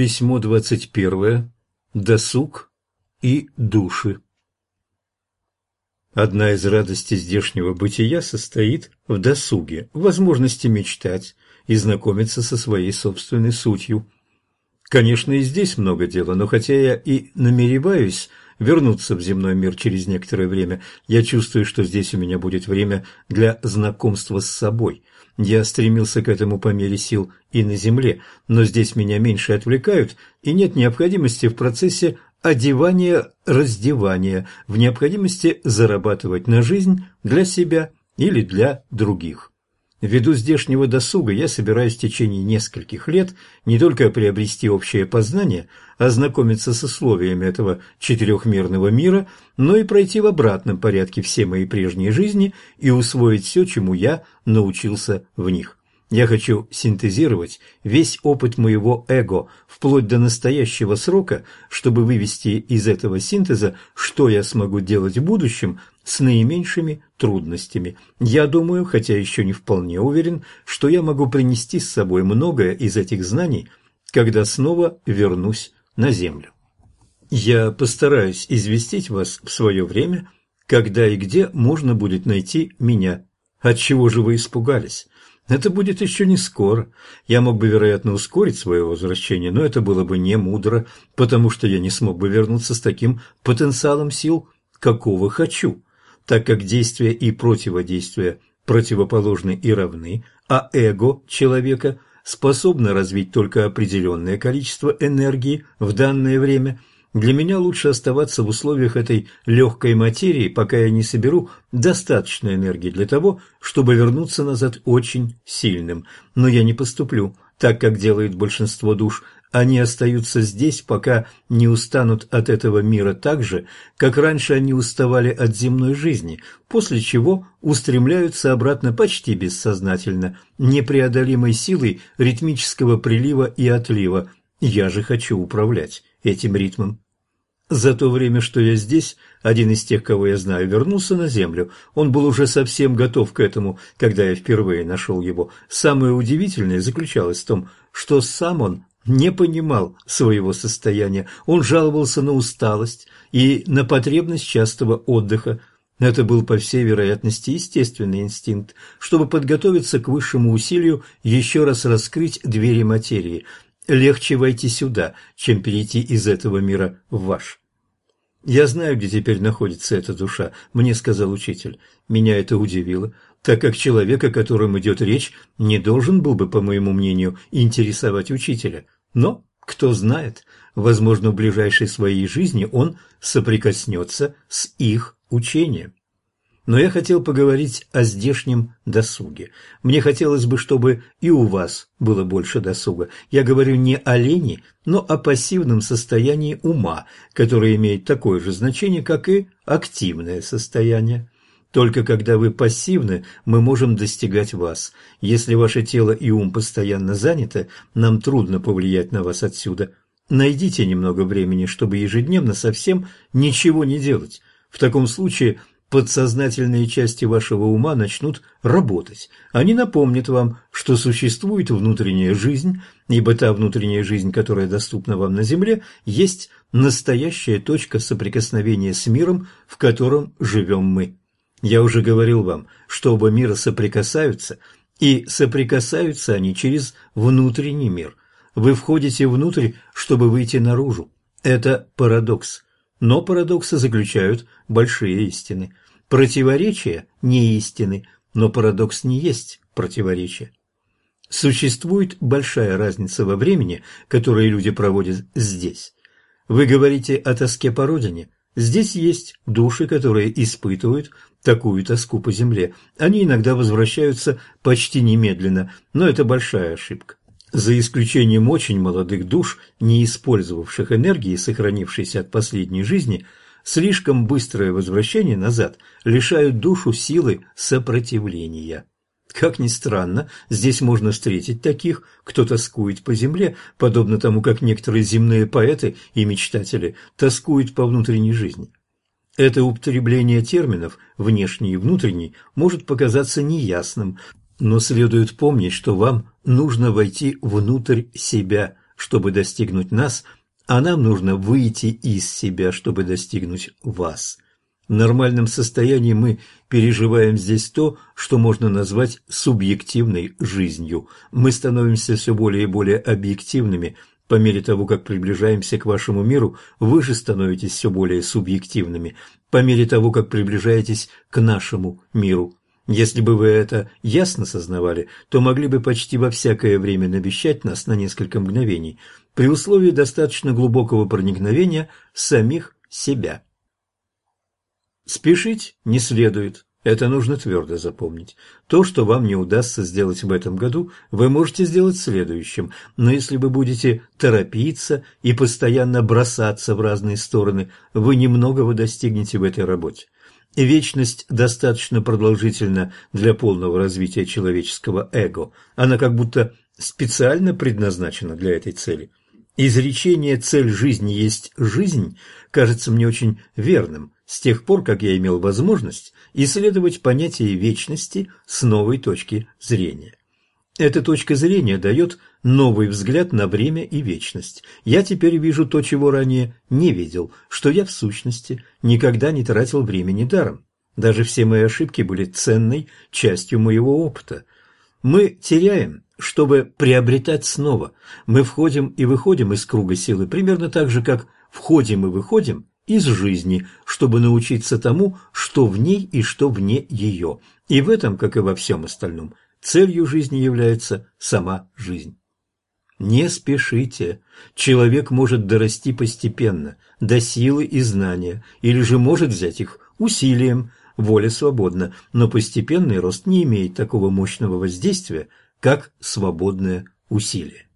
Письмо двадцать первое. Досуг и души. Одна из радостей здешнего бытия состоит в досуге, возможности мечтать и знакомиться со своей собственной сутью. Конечно, и здесь много дела, но хотя я и намереваюсь вернуться в земной мир через некоторое время, я чувствую, что здесь у меня будет время для знакомства с собой – я стремился к этому по мере сил и на земле, но здесь меня меньше отвлекают, и нет необходимости в процессе одевания-раздевания, в необходимости зарабатывать на жизнь для себя или для других. Ввиду здешнего досуга я собираюсь в течение нескольких лет не только приобрести общее познание, ознакомиться с условиями этого четырехмерного мира, но и пройти в обратном порядке все мои прежние жизни и усвоить все, чему я научился в них. Я хочу синтезировать весь опыт моего эго вплоть до настоящего срока, чтобы вывести из этого синтеза, что я смогу делать в будущем с наименьшими трудностями. Я думаю, хотя еще не вполне уверен, что я могу принести с собой многое из этих знаний, когда снова вернусь на Землю. Я постараюсь известить вас в свое время, когда и где можно будет найти меня. От чего же вы испугались? Это будет еще не скоро. Я мог бы, вероятно, ускорить свое возвращение, но это было бы не мудро, потому что я не смог бы вернуться с таким потенциалом сил, какого хочу, так как действия и противодействия противоположны и равны, а эго человека способно развить только определенное количество энергии в данное время – для меня лучше оставаться в условиях этой легкой материи, пока я не соберу достаточно энергии для того, чтобы вернуться назад очень сильным. Но я не поступлю так, как делает большинство душ. Они остаются здесь, пока не устанут от этого мира так же, как раньше они уставали от земной жизни, после чего устремляются обратно почти бессознательно, непреодолимой силой ритмического прилива и отлива. Я же хочу управлять этим ритмом. За то время, что я здесь, один из тех, кого я знаю, вернулся на землю. Он был уже совсем готов к этому, когда я впервые нашел его. Самое удивительное заключалось в том, что сам он не понимал своего состояния. Он жаловался на усталость и на потребность частого отдыха. Это был, по всей вероятности, естественный инстинкт, чтобы подготовиться к высшему усилию еще раз раскрыть двери материи – легче войти сюда, чем перейти из этого мира в ваш. «Я знаю, где теперь находится эта душа», – мне сказал учитель. Меня это удивило, так как человек, о котором идет речь, не должен был бы, по моему мнению, интересовать учителя. Но, кто знает, возможно, в ближайшей своей жизни он соприкоснется с их учением. Но я хотел поговорить о здешнем досуге. Мне хотелось бы, чтобы и у вас было больше досуга. Я говорю не о лени, но о пассивном состоянии ума, которое имеет такое же значение, как и активное состояние. Только когда вы пассивны, мы можем достигать вас. Если ваше тело и ум постоянно заняты, нам трудно повлиять на вас отсюда. Найдите немного времени, чтобы ежедневно совсем ничего не делать. В таком случае подсознательные части вашего ума начнут работать. Они напомнят вам, что существует внутренняя жизнь, ибо та внутренняя жизнь, которая доступна вам на Земле, есть настоящая точка соприкосновения с миром, в котором живем мы. Я уже говорил вам, что оба мира соприкасаются, и соприкасаются они через внутренний мир. Вы входите внутрь, чтобы выйти наружу. Это парадокс. Но парадоксы заключают большие истины. Противоречия не истины, но парадокс не есть противоречие. Существует большая разница во времени, которое люди проводят здесь. Вы говорите о тоске по родине. Здесь есть души, которые испытывают такую тоску по земле. Они иногда возвращаются почти немедленно, но это большая ошибка. За исключением очень молодых душ, не использовавших энергии, сохранившейся от последней жизни, слишком быстрое возвращение назад лишают душу силы сопротивления. Как ни странно, здесь можно встретить таких, кто тоскует по земле, подобно тому, как некоторые земные поэты и мечтатели тоскуют по внутренней жизни. Это употребление терминов «внешний» и «внутренний» может показаться неясным, но следует помнить, что вам нужно войти внутрь себя, чтобы достигнуть нас, а нам нужно выйти из себя, чтобы достигнуть вас. В нормальном состоянии мы переживаем здесь то, что можно назвать субъективной жизнью. Мы становимся все более и более объективными – по мере того, как приближаемся к вашему миру, вы же становитесь все более субъективными. По мере того, как приближаетесь к нашему миру. Если бы вы это ясно сознавали, то могли бы почти во всякое время навещать нас на несколько мгновений, при условии достаточно глубокого проникновения самих себя. Спешить не следует. Это нужно твердо запомнить. То, что вам не удастся сделать в этом году, вы можете сделать в следующем, но если вы будете торопиться и постоянно бросаться в разные стороны, вы немногого достигнете в этой работе. Вечность достаточно продолжительна для полного развития человеческого эго. Она как будто специально предназначена для этой цели. Изречение «цель жизни есть жизнь» кажется мне очень верным – с тех пор, как я имел возможность исследовать понятие вечности с новой точки зрения. Эта точка зрения дает новый взгляд на время и вечность. Я теперь вижу то, чего ранее не видел, что я в сущности никогда не тратил времени даром. Даже все мои ошибки были ценной частью моего опыта. Мы теряем, чтобы приобретать снова. Мы входим и выходим из круга силы примерно так же, как входим и выходим из жизни, чтобы научиться тому, что в ней и что вне ее. И в этом, как и во всем остальном, целью жизни является сама жизнь. Не спешите. Человек может дорасти постепенно, до силы и знания, или же может взять их усилием, воля свободна, но постепенный рост не имеет такого мощного воздействия, как свободное усилие.